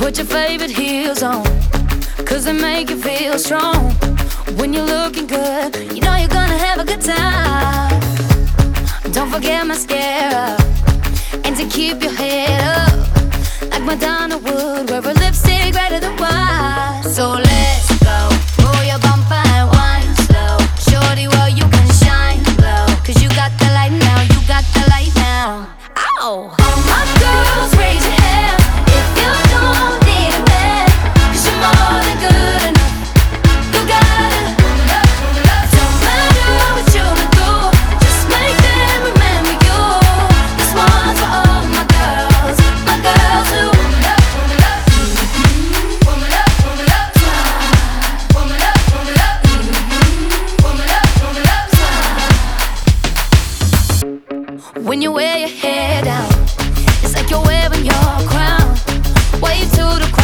Put your favorite heels on, cause they make you feel strong. When you're looking good, you know you're gonna have a good time. Don't forget mascara, and to keep your head up, like Madonna. When you wear your hair down, it's like you're wearing your crown. Way to the crown.